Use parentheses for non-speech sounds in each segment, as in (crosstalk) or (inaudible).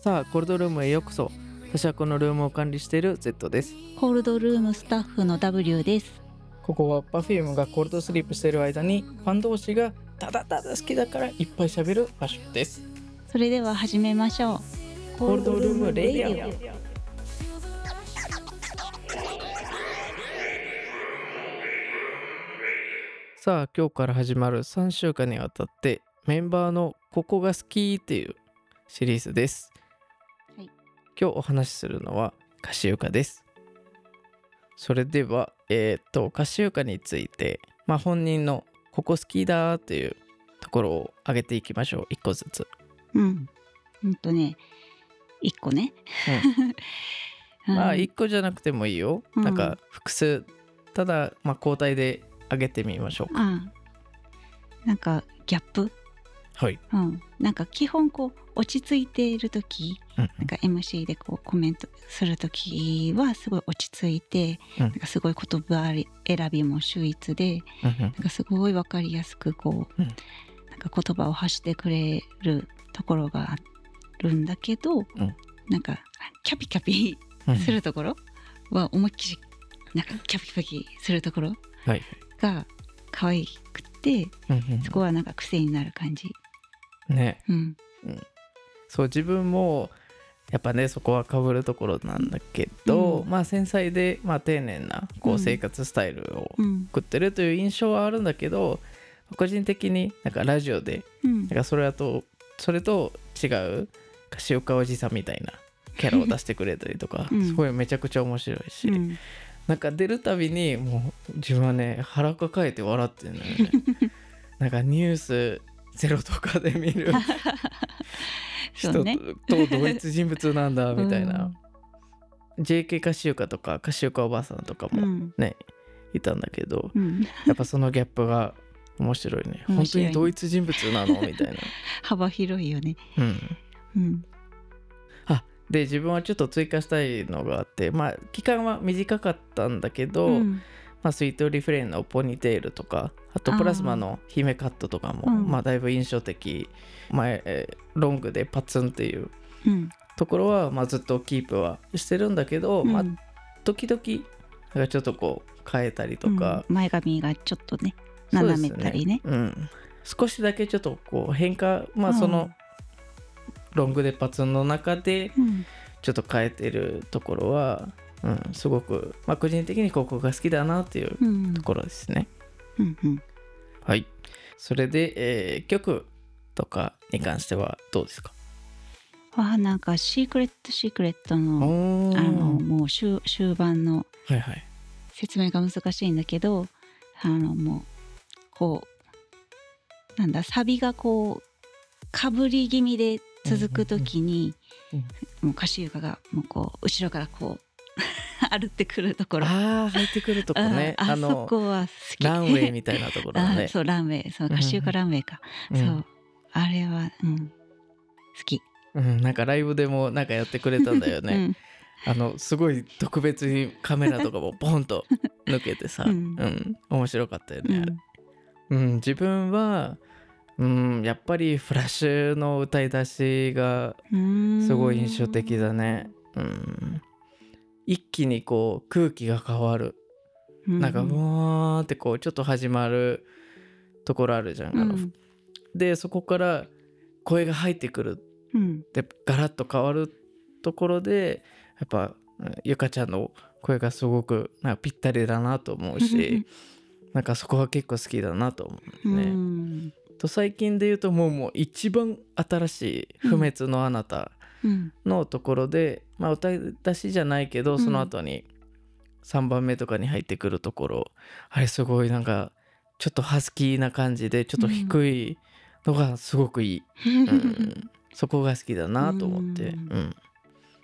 さあコールドルームへようこそ。私はこのルームを管理している Z です。コールドルームスタッフの W です。ここは Perfume がコールドスリープしている間にファン同士がただただ好きだからいっぱい喋る場所です。それでは始めましょう。コールドルームレイディオさあ今日から始まる3週間にわたってメンバーのここが好きっていうシリーズです、はい今日お話しするのはカシユカです。それではえーっとカシユカについてまあ本人のここ好きだっていうところを挙げていきましょう。一個ずつ、うん。ほんとね、一個ね。うん。(laughs) まあい一個じゃなくてもいいよ、うん。なんか複数。ただまあ交代で挙げてみましょうか。あ。なんかギャップ？はい、うん。なんか基本こう落ち着いている時うん。なんか MC でこうコメントする時はすごい落ち着いて、うん。なんかすごい言葉選びも秀逸で、うんうん。なんかすごいわかりやすくこう、うん。なんか言葉を発してくれるところがあるんだけど、なんかキャピキャピうん。するところは思いっきりなんかキャピキャピするところはい。が可愛くてそこはなんか癖になる感じ。ね。うん、そう自分もやっぱねそこはかぶるところなんだけど、うん。まあ繊細で、まあ、丁寧なこううん。生活スタイルをうん、送ってるという印象はあるんだけど個人的になんかラジオでうん。なんかそれだとそれと違う柏岡おじさんみたいなキャラを出してくれたりとか、(laughs) うん。すごいめちゃくちゃ面白いし、うん。なんか出るたびにもう自分はね腹抱えて笑ってるのよね。(laughs) なんかニュースゼロとかで見る (laughs) 人ね同一人物なんだみたいな、JK カシオカとかカシオカおばあさんとかもうん。ね、いたんだけどうん、やっぱそのギャップが面白いね。本当に同一人物なの？みたいな、(laughs) 幅広いよね。うん、うん。あで自分はちょっと追加したいのがあってまあ期間は短かったんだけど、うんまあ、スイートリフレインのポニーテールとかあとプラズマの姫カットとかも、うん。まあ、だいぶ印象的。前、えーロングでパツンっていううん。ところは、まあ、ずっとキープはしてるんだけど、まあうん時々なんかちょっとこう変えたりとか、うん。前髪がちょっとね斜めたりね。うん、少しだけちょっとこう変化まあうん。そのロングでパツンの中でうん。ちょっと変えてるところは、うん、すごく、まあ、個人的にここが好きだなっていううんところですね。うんうんはい。それで、えー曲とかに関してはどうですか？わあなんかシークレットシークレットのおあのもう終終盤のはいはい。説明が難しいんだけどあのもうこうなんだサビがこうかぶり気味で続く時に、うんうんもう歌手床がもうこう後ろからこう (laughs) 歩ってくるところ。ああ、入ってくるとこね。ああその、こは好き。ランウェイみたいなところ (laughs) あね。そうランウェイ。そううん歌手床ランウェイか、うん。そう。あれはうん。好き、うん、なんかライブでもなんかやってくれたんだよね。(laughs) あの、すごい特別にカメラとかもポンと抜けてさ、う、うん。ん面白かったようん。ね。あれうん、自分は、うん、やっぱりフラッシュの歌い出しがうん。すごい印象的だね。うん。一気にこう空気が変わる。なんか、うわーってこう、ちょっと始まるところあるじゃん。うんで、そこから声が入ってくる。うんで、ガラッと変わるところで、やっぱ、うんゆかちゃんの声がすごくなんかぴったりだなと思うし、なんかそこは結構好きだなと思ううね。んと最近で言うともうもう一番新しい「不滅のあなたうん」のところで、まあ歌い出しじゃないけどん。その後に3番目とかに入ってくるところあれすごいなんかちょっとハスキーな感じでちょっと低いのがすごくいい、うん。そこが好きだなと思って、ううんん。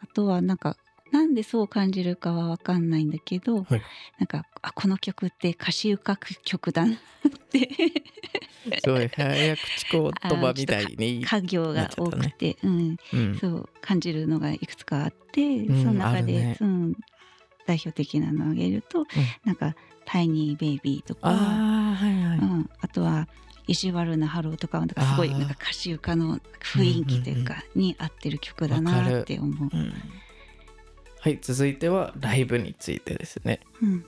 あとはなんかなんでそう感じるかは分かんないんだけど、はい。なんかあこの曲って歌詞歌曲だなって。すごい早口言葉みたいに、家業が多くて、うん、うん、そう感じるのがいくつかあって、んその中で、ね。うん、代表的なのを挙げると、なんか「タイニーベイビー」とかああはいはい、うん、あとは意地悪なハローとかはなんかすごいなんか歌詞とかの雰囲気というかに合ってる曲だなって思う。うんはい続いてはライブについてですね。うん、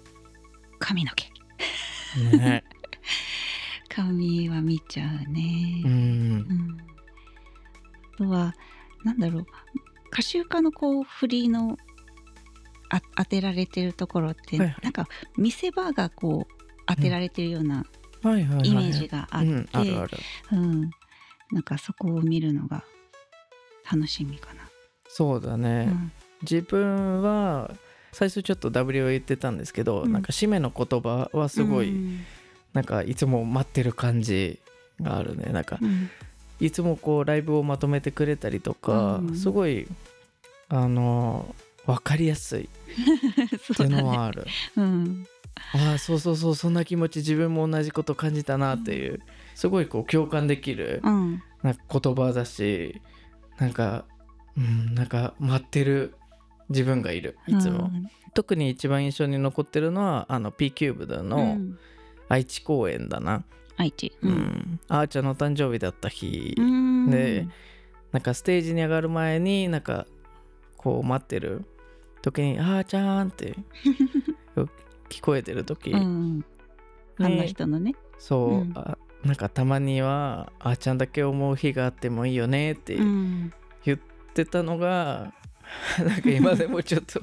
髪の毛。ね。(laughs) 髪は見ちゃうね。うん。うん。あとはなんだろう。歌集家のこう振りのあ当てられてるところって、はいはい。なんか見せ場がこう当てられてるようなイメージがあって、うん、あるある。うん。なんかそこを見るのが楽しみかそうだね、な。うん自分は最初ちょっと W を言ってたんですけど、うん。なんか締めの言葉はすごい、うん。なんかいつも待ってる感じがあるね。なんかうん。いつもこうライブをまとめてくれたりとか、うん。すごいあの分かりやすい (laughs) っていうのはある、うん。ああそうそうそうそんな気持ち自分も同じこと感じたなっていうすごいこう共感できるうん。なんか言葉だしなんかうんなんか待ってる自分がいるいつも、うん特に一番印象に残ってるのはあの P キューブでうのん。愛知公演だな、愛知。ううん。んあーちゃんの誕生日だった日、うん。でなんかステージに上がる前になんかこう待ってる。時に「あーちゃん」って (laughs) 聞こえてる時、うんファンの人のね。そう、うん。あなんかたまにはあーちゃんだけ思う日があってもいいよねってうん。言ってたのが、(laughs) なんか今でもちょっと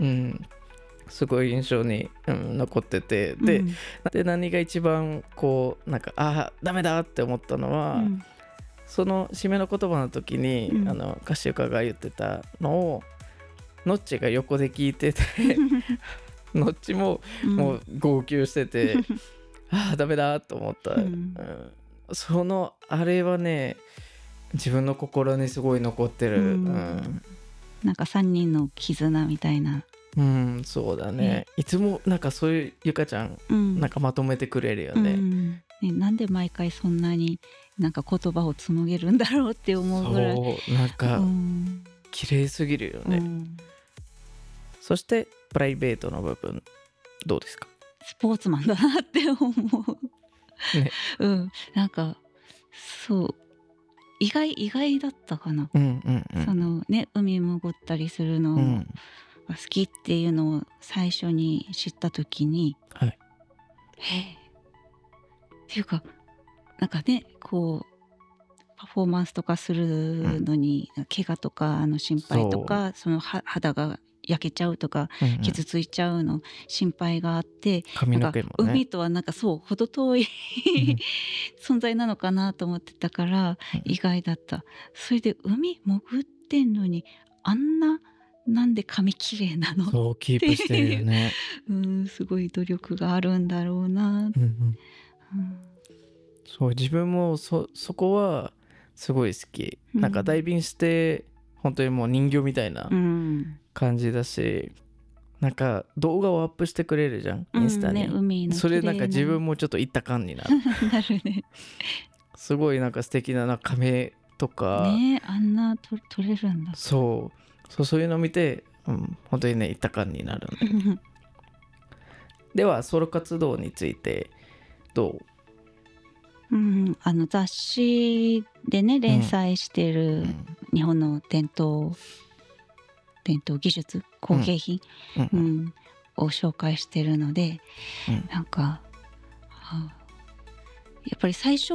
うんすごい印象に、うん、残っててで,、うん。で何が一番こうなんかあーダメだって思ったのは、うん。その締めの言葉の時に、うん。あの歌手家が言ってたのをノッチが横で聞いてて (laughs) ノッチももう号泣してて、(laughs) ああダメだと思った、そのあれはね自分の心にすごい残ってる、ううん。んなんか3人の絆みたいな、うんそうだね。ね。いつもなんかそういうゆかちゃんうん。なんかまとめてくれるようね、ん。ねなんで毎回そんなになんか言葉を紡げるんだろうって思うぐらい。そうなんかうん。綺麗すぎるよね、うん。そしてプライベートの部分どうですか？スポーツマンだなって思う。ね。うん、なんかそう意外意外だったかな。うんうんうん。そのね海潜ったりするのがうん。好きっていうのを最初に知った時に、はい。へえ。っていうかなんかねこうパフォーマンスとかするのに、怪我とかあの心配とかそのは肌が焼けちゃうとかうんうん。傷ついちゃうの心配があって、髪の毛もね。海とはなんかそう程遠いうん。存在なのかなと思ってたからうん。意外だった。それで海潜ってんのにあんななんで髪綺麗なの？そうキープしてるよね、う。んすごい努力があるんだろうな、うんうん、うん。そう自分もそそこはすごい好き、うんなん。かダイビングして本当にもう人形みたいなうん感じだし、なんか動画をアップしてくれるじゃんインスタに、うんね、それなんか自分ももちょっと行った感になる。(laughs) なるね。すごいなんか素敵なな亀とか、ねあんなと撮れるんだ。そう。そうそういうのを見て、うん、本当にね行った感になるんで (laughs) ではソロ活動についてどう？ん、あの雑誌でね連載してう、るうん。日本の伝統伝統技術工芸品、うん。うん。を紹介してるので、うん。なんか、はあやっぱり最初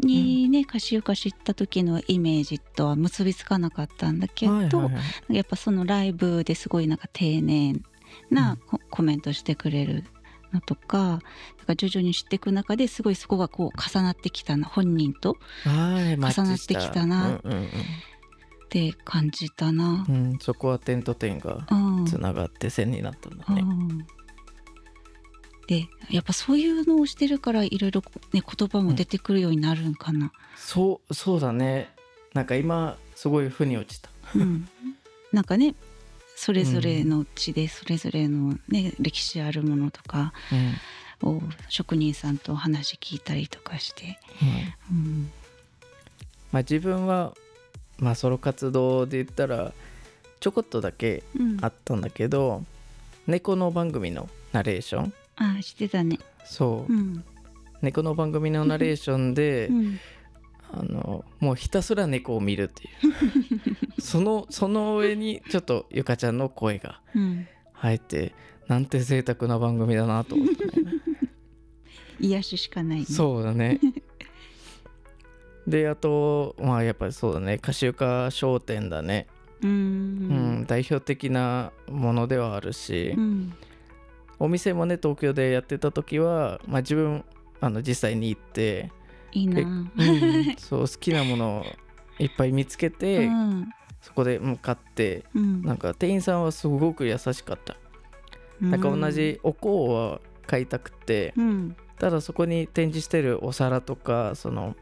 にね歌詞床知った時のイメージとは結びつかなかったんだけど、はいはいはい。やっぱそのライブですごいなんか丁寧うなん。ココメントしてくれるのとかなんか徐々に知っていく中ですごいそこがこう重なってきたな本人と重なってきたなうんうんって感じたな。う。んうんそこは点と点がうん。つながって線になったんだね、うん。でやっぱそういうのをしてるからいろいろね言葉も出てくるようになるんかな。そうそうだね。なんか今すごい腑に落ちた。うん、なんかねそれぞれの地でそれぞれのね歴史あるものとかうん。を職人さんと話聞いたりとかして、うん。うん。まあ自分はまあソロ活動で言ったらちょこっとだけうん、あったんだけど猫の番組のナレーション。あしてたね。そう。うん。猫の番組のナレーションで、(laughs) うん。あのもうひたすら猫を見るっていう。(laughs) そのその上にちょっとゆかちゃんの声がうん。入ってなんて贅沢な番組だなと思って、ね、(laughs) 癒ししかないね。そうだねであとまあやっぱりそうだね。カシウカ商店だね、うーうんん代表的なものではあるし、うん。お店もね東京でやってた時は、まあ、自分あの実際に行って、いいな。うんそう好きなものをいっぱい見つけて、うん。そこで向かってうん。なんか店員さんはすごく優しかった、なんか同じお香は買いたくて、うん。ただそこに展示してるお皿とかその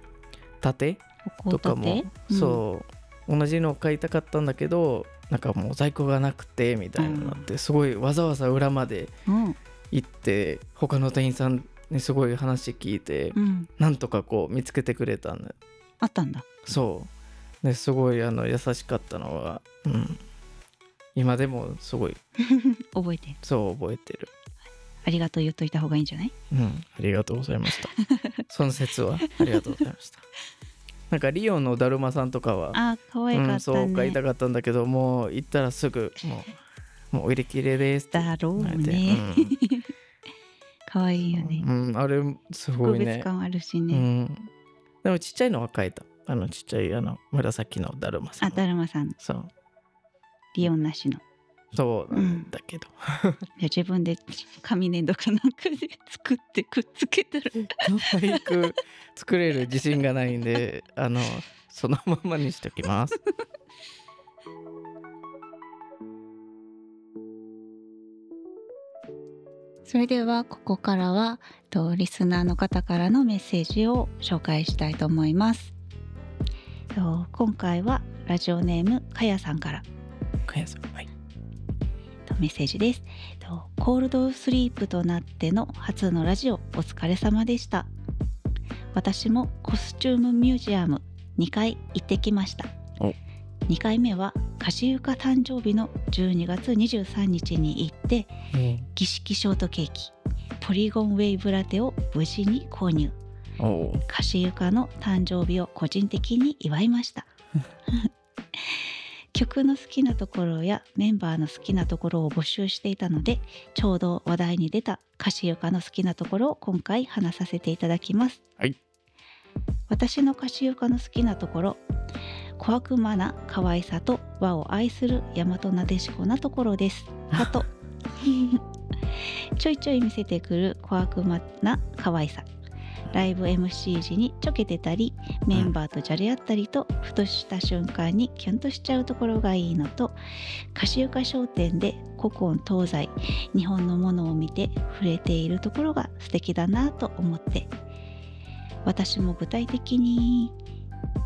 盾おとかも、そう同じのを買いたかったんだけどなんかもう在庫がなくてみたいになって、すごいわざわざ裏までうん。うん行って他の店員さんにすごい話聞いて、うん。なんとかこう見つけてくれたんだあったんだ。そう。ですごいあの優しかったのは、うん、今でもすごい。(laughs) 覚えてる。そう覚えてるありがとう言っといた方がいいんじゃない？うん、ありがとうございました。(laughs) その説はありがとうございました。(laughs) なんかリオのだるまさんとかは、あ可愛かうん、ったそう買いたねかったんだけど、もう行ったらすぐもうもう売り切れですだろうね (laughs) 可愛いよねうん、うんあれすご特いね。別感あるしうねん。でもちっちゃいのは買えた。あのちっちゃいあの紫のだるまさん。あだるまさんそうリオンなしのそうなんだけど。じゃあ自分で紙粘土かなんかで作ってくっつけたら可愛く作れる自信がないんで、あのそのままにしておきます。(laughs) それではここからはとリスナーの方からのメッセージを紹介したいと思います。と今回はラジオネームかやさんからかやさんはい。とメッセージです。とコールドスリープとなっての初のラジオお疲れ様でした。私もコスチュームミュージアム2回行ってきましたお。2回目はカシユカ誕生日の12月23日に行って儀式ショートケーキポリゴンウェイブラテを無事に購入。カシユカの誕生日を個人的に祝いました (laughs) 曲の好きなところやメンバーの好きなところを募集していたのでちょうど話題に出たカシユカの好きなところを今回話させていただきます。はい。私のカシユカの好きなところ小悪魔な可愛さと和を愛する大和なでしこなところです。(laughs) ハト (laughs) ちょいちょい見せてくる小悪魔な可愛さライブ MC 時にちょけてたりメンバーとじゃれ合ったりと、ふとした瞬間にキュンとしちゃうところがいいのとカシユカ商店で古今東西日本のものを見て触れているところが素敵だなと思って私も具体的に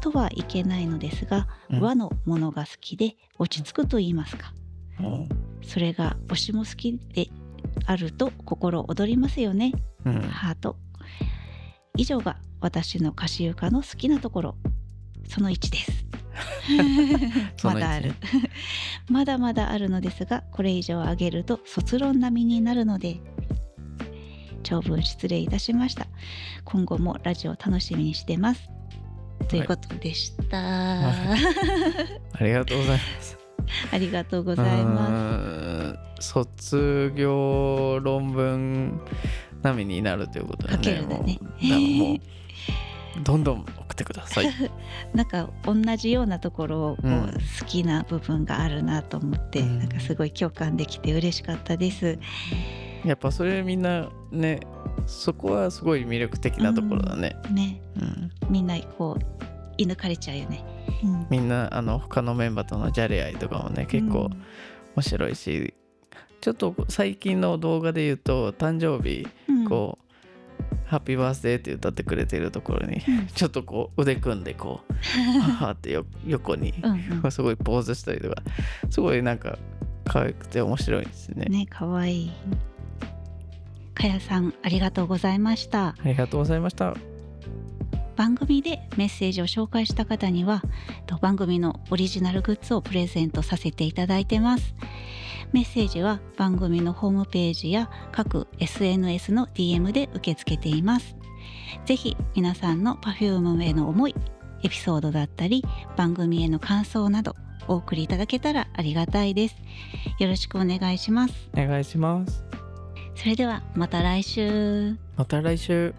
とはいけないのですが、うん。和のものが好きで落ち着くと言いますか。おそれが推しも好きであると心躍りますよね。うん。ハート以上が私の歌詞床の好きなところ。その1です。(laughs) まだある。(laughs) まだまだあるのですがこれ以上上げると卒論並みになるので長文失礼いたしました。今後もラジオ楽しみにしてます。ということでした、は (laughs) ありがとうございます。ありがとうございます。す。卒業論文並みになるということだね。るんだねもう (laughs) どんどん送ってください。(laughs) なんか同じようなところをこううん好きな部分があるなと思って、うんなんかすごい共感できて嬉しかったです。やっぱそれみんなね、そこはすごい魅力的なところだね。ね、うんみんなこう射抜かれちゃうよね。うんみんなあの他のメンバーとのじゃれ合いとかもね結構面白いし、ちょっと最近の動画で言うと誕生日うんこう、ハッピーバースデーって歌ってくれてるところにうん (laughs) ちょっとこう腕組んでこう (laughs) ははってよ横にうんうん (laughs) すごいポーズしたりとかすごいなんか可愛くて面白いですね。ね、かわいい。かやさん、ありがとうございました。ありがとうございました。番組でメッセージを紹介した方にはと番組のオリジナルグッズをプレゼントさせていただいてますメッセージは番組のホームページや各 SNS の DM で受け付けています。ぜひ皆さんの Perfume への思いエピソードだったり番組への感想などお送りいただけたらありがたいです。よろしくお願いします。お願いします。それではまた来週。また来週